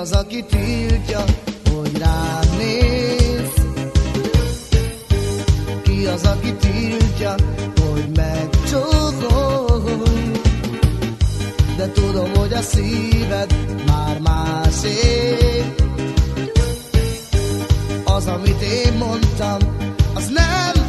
az, aki tiltja, hogy rád néz? Ki az, aki tiltja, hogy megcsókolj? De tudom, hogy a szíved már másé. Az, amit én mondtam, az nem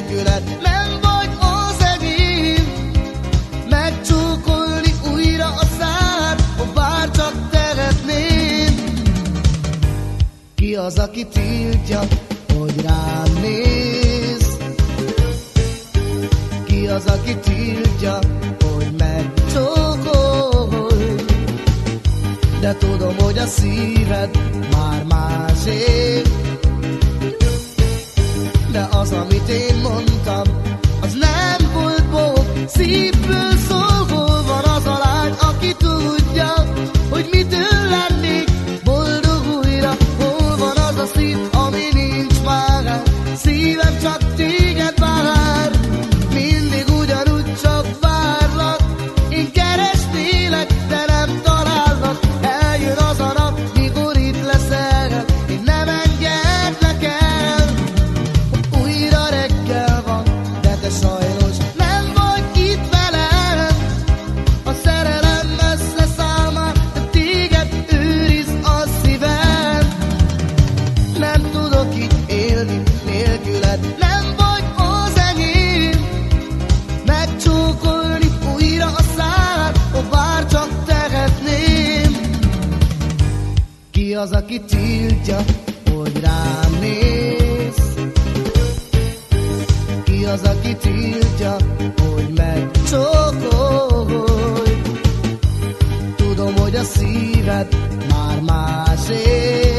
nélküled nem vagy az enyém Megcsókolni újra a szád, ha bár csak teretném Ki az, aki tiltja, hogy rám néz? Ki az, aki tiltja, hogy megcsókol? De tudom, hogy a szíved már az, aki tiltja, hogy rám néz? Ki az, aki tiltja, hogy megcsókolj? Tudom, hogy a szíved már másé.